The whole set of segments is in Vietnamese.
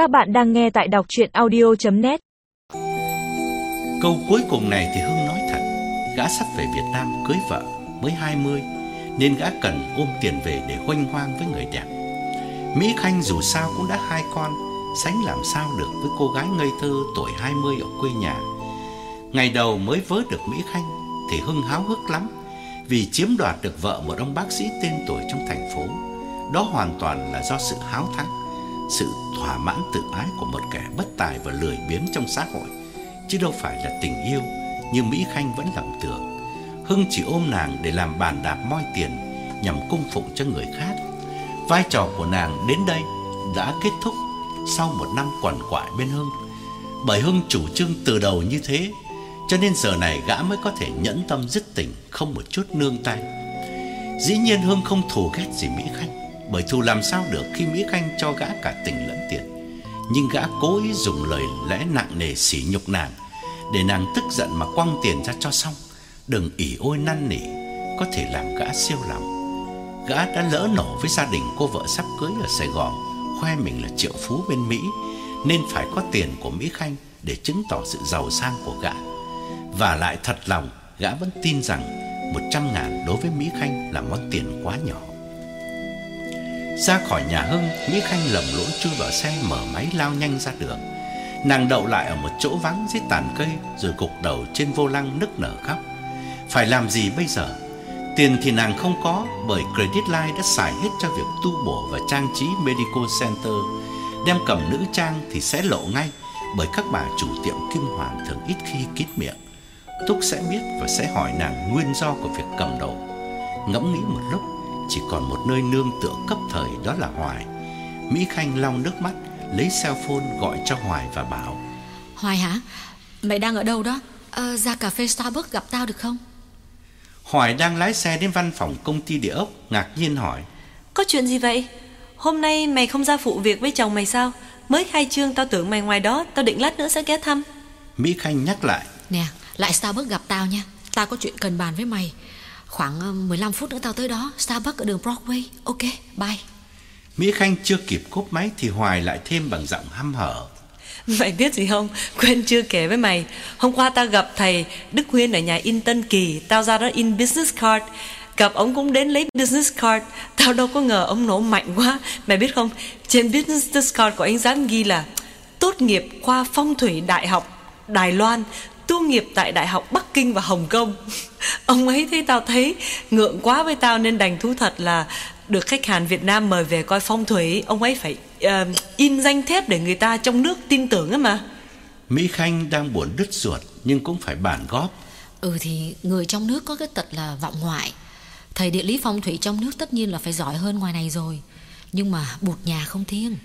Các bạn đang nghe tại đọc chuyện audio.net Câu cuối cùng này thì Hưng nói thật. Gã sắp về Việt Nam cưới vợ, mới 20 Nên gã cần ôm tiền về để hoanh hoang với người đẹp. Mỹ Khanh dù sao cũng đã hai con, Sánh làm sao được với cô gái ngây thơ tuổi 20 ở quê nhà. Ngày đầu mới vớ được Mỹ Khanh Thì Hưng háo hức lắm, Vì chiếm đoạt được vợ một ông bác sĩ tên tuổi trong thành phố. Đó hoàn toàn là do sự háo thắng. Sự thỏa mãn tự ái của một kẻ bất tài và lười biếng trong xã hội Chứ đâu phải là tình yêu Như Mỹ Khanh vẫn lầm tưởng Hưng chỉ ôm nàng để làm bàn đạp moi tiền Nhằm cung phụng cho người khác Vai trò của nàng đến đây đã kết thúc sau một năm quằn quại bên Hưng. Bởi Hưng chủ trương từ đầu như thế, cho nên giờ này gã mới có thể nhẫn tâm dứt tình không một chút nương tay. Dĩ nhiên Hưng không thù ghét gì Mỹ Khanh, bởi thù làm sao được khi Mỹ Khanh cho gã cả tình lẫn tiền. Nhưng gã cố ý dùng lời lẽ nặng nề sỉ nhục nàng, để nàng tức giận mà quăng tiền ra cho xong, đừng ỉ ôi năn nỉ, có thể làm gã siêu lòng. Gã đã lỡ nổ với gia đình cô vợ sắp cưới ở Sài Gòn, khoe mình là triệu phú bên Mỹ, nên phải có tiền của Mỹ Khanh để chứng tỏ sự giàu sang của gã. Và lại thật lòng, gã vẫn tin rằng 100 ngàn đối với Mỹ Khanh là món tiền quá nhỏ. Ra khỏi nhà Hưng, Mỹ Khanh lầm lũi chui vào xe mở máy lao nhanh ra đường. Nàng đậu lại ở một chỗ vắng dưới tàn cây rồi gục đầu trên vô lăng nức nở khóc. Phải làm gì bây giờ? Tiền thì nàng không có bởi Credit Line đã xài hết cho việc tu bổ và trang trí Medical Center. Đem cầm nữ trang thì sẽ lộ ngay bởi các bà chủ tiệm Kim Hoàng thường ít khi kín miệng. Túc sẽ biết và sẽ hỏi nàng nguyên do của việc cầm đầu. Ngẫm nghĩ một lúc, chỉ còn một nơi nương tựa cấp thời đó là Hoài. Mỹ Khanh lau nước mắt, lấy cell phone gọi cho Hoài và bảo. Hoài hả? Mày đang ở đâu đó? Ờ, ra cà phê Starbucks gặp tao được không? Hoài đang lái xe đến văn phòng công ty địa ốc, ngạc nhiên hỏi. Có chuyện gì vậy? Hôm nay mày không ra phụ việc với chồng mày sao? Mới khai trương tao tưởng mày ngoài đó, tao định lát nữa sẽ ghé thăm. Mỹ Khanh nhắc lại. Nè, lại Starbucks gặp tao nha. Tao có chuyện cần bàn với mày. Khoảng ờ, 15 phút nữa tao tới đó, Starbucks ở đường Broadway. Ok, bye. Mỹ Khanh chưa kịp cúp máy thì Hoài lại thêm bằng giọng hăm hở. Mày biết gì không? Quên chưa kể với mày. Hôm qua tao gặp thầy Đức Huyên ở nhà in Tân Kỳ, tao ra đó in business card. Gặp ông cũng đến lấy business card Tao đâu có ngờ ông nổ mạnh quá Mày biết không Trên business card của anh dám ghi là Tốt nghiệp khoa phong thủy đại học Đài Loan Tu nghiệp tại Đại học Bắc Kinh và Hồng Kông. Ông ấy thấy tao thấy Ngượng quá với tao nên đành thú thật là Được khách hàng Việt Nam mời về coi phong thủy Ông ấy phải uh, in danh thiếp Để người ta trong nước tin tưởng ấy mà. Mỹ Khanh đang buồn đứt ruột Nhưng cũng phải bản góp. Ừ thì người trong nước có cái tật là vọng ngoại. Thầy địa lý phong thủy trong nước tất nhiên là phải giỏi hơn ngoài này rồi Nhưng mà bụt nhà không thiêng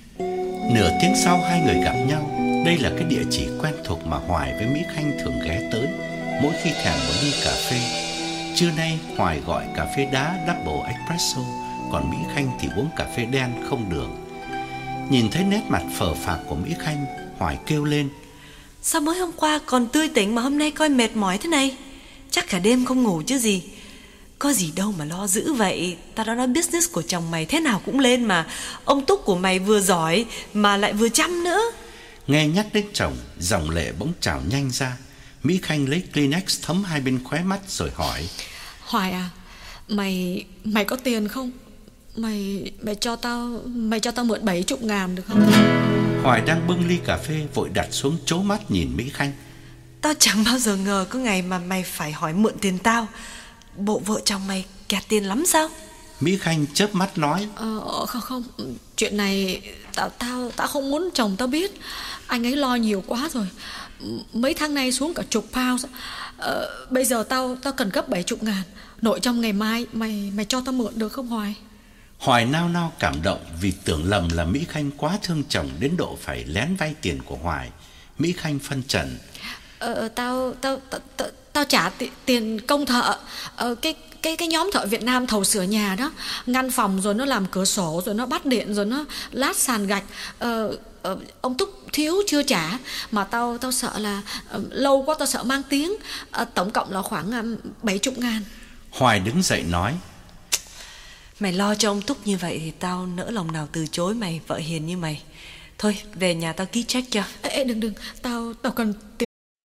Nửa tiếng sau hai người gặp nhau Đây là cái địa chỉ quen thuộc mà Hoài với Mỹ Khanh thường ghé tới. Mỗi khi thèm một ly cà phê Trưa nay Hoài gọi cà phê đá double espresso Còn Mỹ Khanh thì uống cà phê đen không đường. Nhìn thấy nét mặt phờ phạc của Mỹ Khanh Hoài kêu lên Sao mới hôm qua còn tươi tỉnh mà hôm nay coi mệt mỏi thế này? Chắc cả đêm không ngủ chứ gì Có gì đâu mà lo dữ vậy. Tao đã nói business của chồng mày thế nào cũng lên mà. Ông Túc của mày vừa giỏi Mà lại vừa chăm nữa. Nghe nhắc đến chồng Dòng lệ bỗng trào nhanh ra. Mỹ Khanh lấy Kleenex thấm hai bên khóe mắt rồi hỏi. Hoài à Mày mày có tiền không? Mày mày cho tao Mày cho tao mượn 70 ngàn được không? Hoài đang bưng ly cà phê Vội đặt xuống chố mắt nhìn Mỹ Khanh. Tao chẳng bao giờ ngờ có ngày mà mày phải hỏi mượn tiền tao Bộ vợ chồng mày kẹt tiền lắm sao? Mỹ Khanh chớp mắt nói. Ờ không không. Chuyện này tao tao tao không muốn chồng tao biết. Anh ấy lo nhiều quá rồi. Mấy tháng nay xuống cả chục pound ờ, Bây giờ tao tao cần gấp 70 ngàn. Nội trong ngày mai Mày mày cho tao mượn được không Hoài? Hoài nao nao cảm động Vì tưởng lầm là Mỹ Khanh quá thương chồng Đến độ phải lén vay tiền của Hoài. Mỹ Khanh phân trần. Ờ, tao, tao, tao, tao, tao trả ti, tiền công thợ ờ, Cái cái cái nhóm thợ Việt Nam thầu sửa nhà đó. Ngăn phòng rồi nó làm cửa sổ rồi nó bắt điện rồi nó lát sàn gạch. Ờ, ờ, ông Túc thiếu chưa trả. Mà tao tao sợ là uh, lâu quá tao sợ mang tiếng. Uh, tổng cộng là khoảng uh, 70 ngàn. Hoài đứng dậy nói Mày lo cho ông Túc như vậy thì tao nỡ lòng nào từ chối mày Vợ hiền như mày. Thôi về nhà tao ký check cho. Ê, ê đừng đừng. Tao tao cần tiền